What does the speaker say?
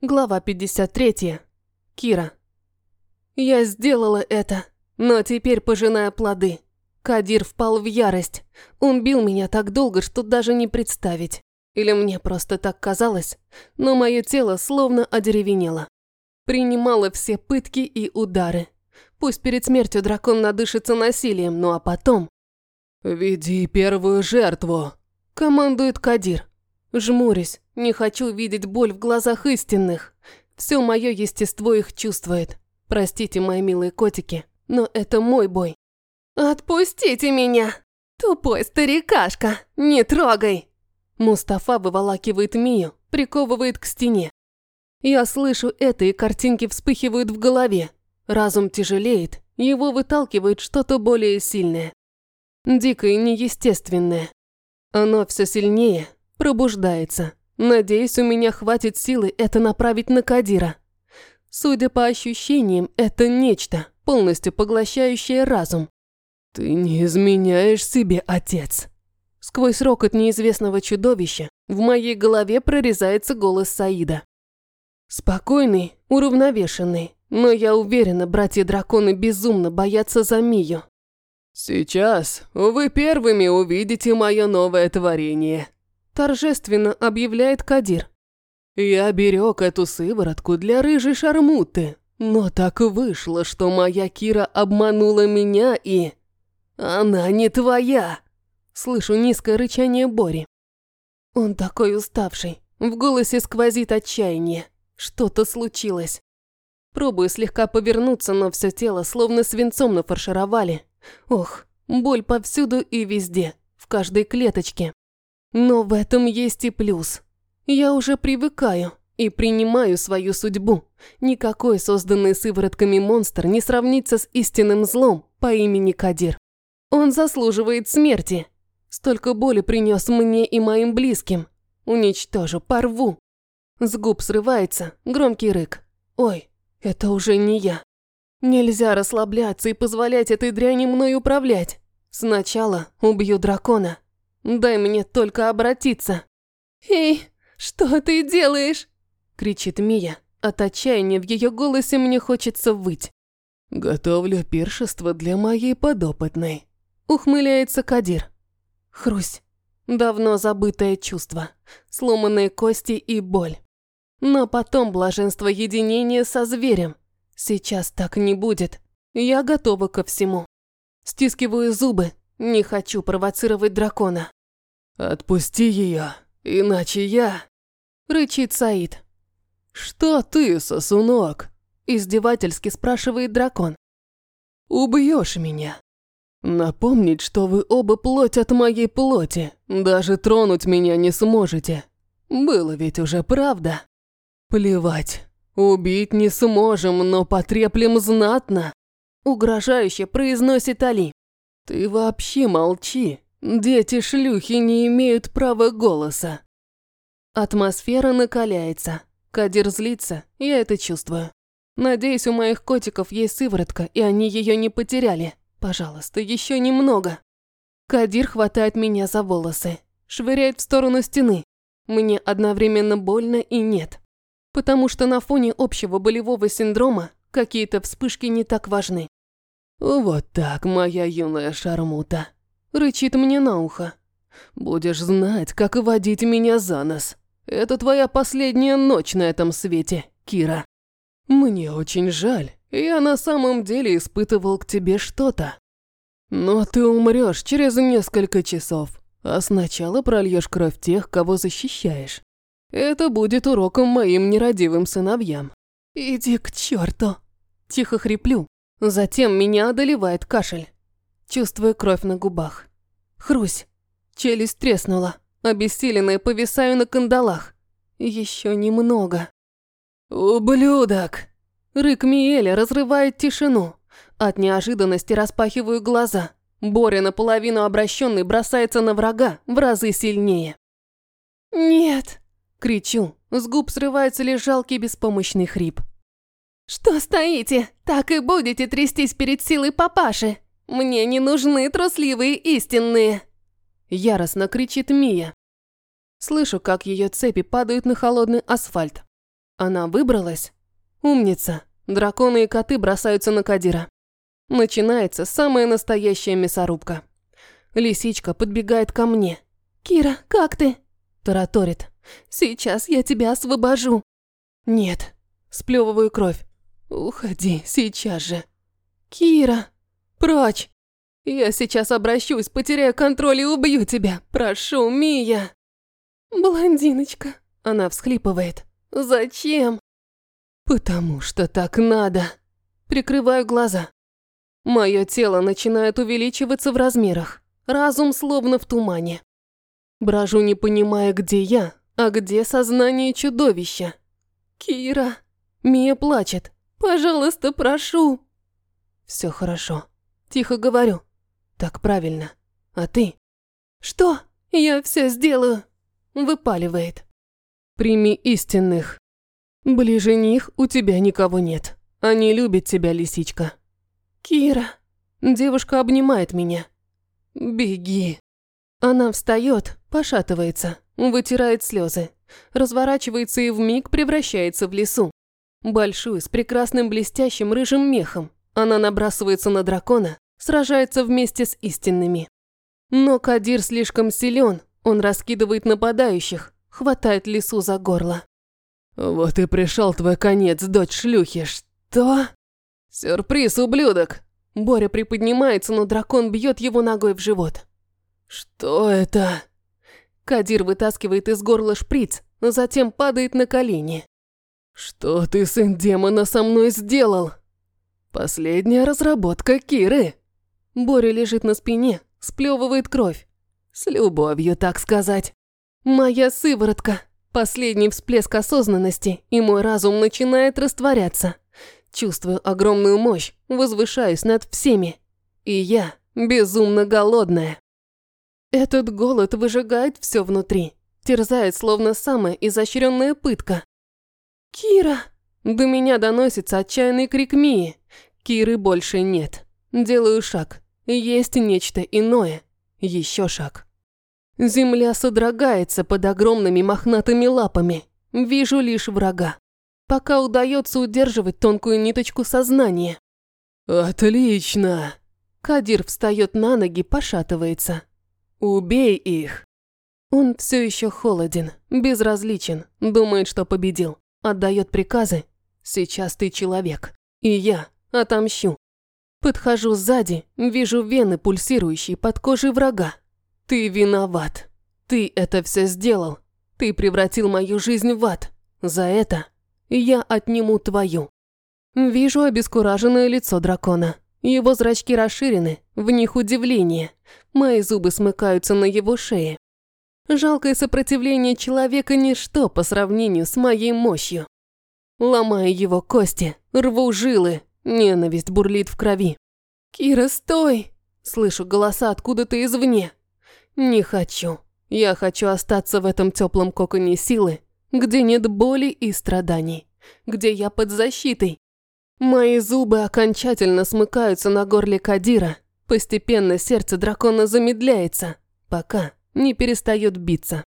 Глава 53. Кира. Я сделала это, но теперь пожиная плоды. Кадир впал в ярость. Он бил меня так долго, что даже не представить. Или мне просто так казалось, но мое тело словно одеревенело. Принимало все пытки и удары. Пусть перед смертью дракон надышится насилием, ну а потом... «Веди первую жертву», – командует Кадир. Жмурюсь, не хочу видеть боль в глазах истинных. Все мое естество их чувствует. Простите, мои милые котики, но это мой бой. «Отпустите меня! Тупой старикашка! Не трогай!» Мустафа выволакивает Мию, приковывает к стене. Я слышу это, и картинки вспыхивают в голове. Разум тяжелеет, его выталкивает что-то более сильное. Дикое и неестественное. Оно все сильнее, Пробуждается. Надеюсь, у меня хватит силы это направить на Кадира. Судя по ощущениям, это нечто, полностью поглощающее разум. «Ты не изменяешь себе, отец!» Сквозь рокот неизвестного чудовища в моей голове прорезается голос Саида. Спокойный, уравновешенный, но я уверена, братья-драконы безумно боятся за Мию. «Сейчас вы первыми увидите мое новое творение», торжественно объявляет Кадир. Я берег эту сыворотку для рыжей шармуты, но так вышло, что моя Кира обманула меня и... Она не твоя. Слышу низкое рычание Бори. Он такой уставший, в голосе сквозит отчаяние. Что-то случилось. Пробую слегка повернуться, но все тело словно свинцом нафаршировали. Ох, боль повсюду и везде, в каждой клеточке. Но в этом есть и плюс. Я уже привыкаю и принимаю свою судьбу. Никакой созданный сыворотками монстр не сравнится с истинным злом по имени Кадир. Он заслуживает смерти. Столько боли принес мне и моим близким. Уничтожу, порву. С губ срывается громкий рык. Ой, это уже не я. Нельзя расслабляться и позволять этой дряни мной управлять. Сначала убью дракона, Дай мне только обратиться. «Эй, что ты делаешь?» кричит Мия. От отчаяния в ее голосе мне хочется выть. «Готовлю пиршество для моей подопытной», ухмыляется Кадир. Хрусь. Давно забытое чувство. Сломанные кости и боль. Но потом блаженство единения со зверем. Сейчас так не будет. Я готова ко всему. Стискиваю зубы, не хочу провоцировать дракона. «Отпусти ее, иначе я...» Рычит Саид. «Что ты, сосунок?» Издевательски спрашивает дракон. «Убьешь меня. Напомнить, что вы оба плоть от моей плоти. Даже тронуть меня не сможете. Было ведь уже правда. Плевать. Убить не сможем, но потреплем знатно. Угрожающе произносит Али. «Ты вообще молчи. Дети-шлюхи не имеют права голоса». Атмосфера накаляется. Кадир злится, я это чувствую. Надеюсь, у моих котиков есть сыворотка, и они ее не потеряли. Пожалуйста, еще немного. Кадир хватает меня за волосы, швыряет в сторону стены. Мне одновременно больно и нет. Потому что на фоне общего болевого синдрома какие-то вспышки не так важны. «Вот так, моя юная шармута», – рычит мне на ухо. «Будешь знать, как водить меня за нос. Это твоя последняя ночь на этом свете, Кира. Мне очень жаль, я на самом деле испытывал к тебе что-то. Но ты умрешь через несколько часов, а сначала прольешь кровь тех, кого защищаешь. Это будет уроком моим нерадивым сыновьям. Иди к черту. Тихо хриплю, Затем меня одолевает кашель. Чувствую кровь на губах. Хрусь. Челюсть треснула. Обессиленная повисаю на кандалах. Еще немного. «Ублюдок!» Рык Миэля разрывает тишину. От неожиданности распахиваю глаза. Боря, наполовину обращенный, бросается на врага в разы сильнее. «Нет!» – кричу. С губ срывается лишь жалкий беспомощный хрип. «Что стоите? Так и будете трястись перед силой папаши. Мне не нужны трусливые истинные!» Яростно кричит Мия. Слышу, как ее цепи падают на холодный асфальт. Она выбралась? Умница. Драконы и коты бросаются на Кадира. Начинается самая настоящая мясорубка. Лисичка подбегает ко мне. «Кира, как ты?» Тараторит. «Сейчас я тебя освобожу». «Нет». Сплёвываю кровь. «Уходи, сейчас же». «Кира, прочь!» «Я сейчас обращусь, потеряю контроль и убью тебя. Прошу, Мия!» «Блондиночка!» Она всхлипывает. «Зачем?» «Потому что так надо». Прикрываю глаза. Мое тело начинает увеличиваться в размерах. Разум словно в тумане. Брожу, не понимая, где я, а где сознание чудовища. «Кира!» Мия плачет. «Пожалуйста, прошу!» «Все хорошо. Тихо говорю. Так правильно. А ты?» «Что? Я все сделаю!» Выпаливает. «Прими истинных. Ближе них у тебя никого нет. Они любят тебя, лисичка». «Кира!» Девушка обнимает меня. «Беги!» Она встает, пошатывается, вытирает слезы, разворачивается и вмиг превращается в лесу. Большую, с прекрасным блестящим рыжим мехом. Она набрасывается на дракона, сражается вместе с истинными. Но Кадир слишком силен, он раскидывает нападающих, хватает лису за горло. «Вот и пришел твой конец, дочь шлюхи, что?» «Сюрприз, ублюдок!» Боря приподнимается, но дракон бьет его ногой в живот. «Что это?» Кадир вытаскивает из горла шприц, затем падает на колени. «Что ты, сын демона, со мной сделал?» «Последняя разработка Киры». Боря лежит на спине, сплевывает кровь. С любовью, так сказать. Моя сыворотка. Последний всплеск осознанности, и мой разум начинает растворяться. Чувствую огромную мощь, возвышаюсь над всеми. И я безумно голодная. Этот голод выжигает все внутри, терзает словно самая изощренная пытка. «Кира!» До меня доносится отчаянный крик Мии. Киры больше нет. Делаю шаг. Есть нечто иное. Еще шаг. Земля содрогается под огромными мохнатыми лапами. Вижу лишь врага. Пока удается удерживать тонкую ниточку сознания. «Отлично!» Кадир встает на ноги, пошатывается. «Убей их!» Он все еще холоден, безразличен, думает, что победил. Отдает приказы. «Сейчас ты человек, и я отомщу». Подхожу сзади, вижу вены, пульсирующие под кожей врага. Ты виноват. Ты это все сделал. Ты превратил мою жизнь в ад. За это я отниму твою. Вижу обескураженное лицо дракона. Его зрачки расширены, в них удивление. Мои зубы смыкаются на его шее. Жалкое сопротивление человека – ничто по сравнению с моей мощью. Ломаю его кости, рву жилы, ненависть бурлит в крови. «Кира, стой!» – слышу голоса откуда-то извне. Не хочу. Я хочу остаться в этом теплом коконе силы, где нет боли и страданий, где я под защитой, Мои зубы окончательно смыкаются на горле Кадира. Постепенно сердце дракона замедляется, пока не перестает биться.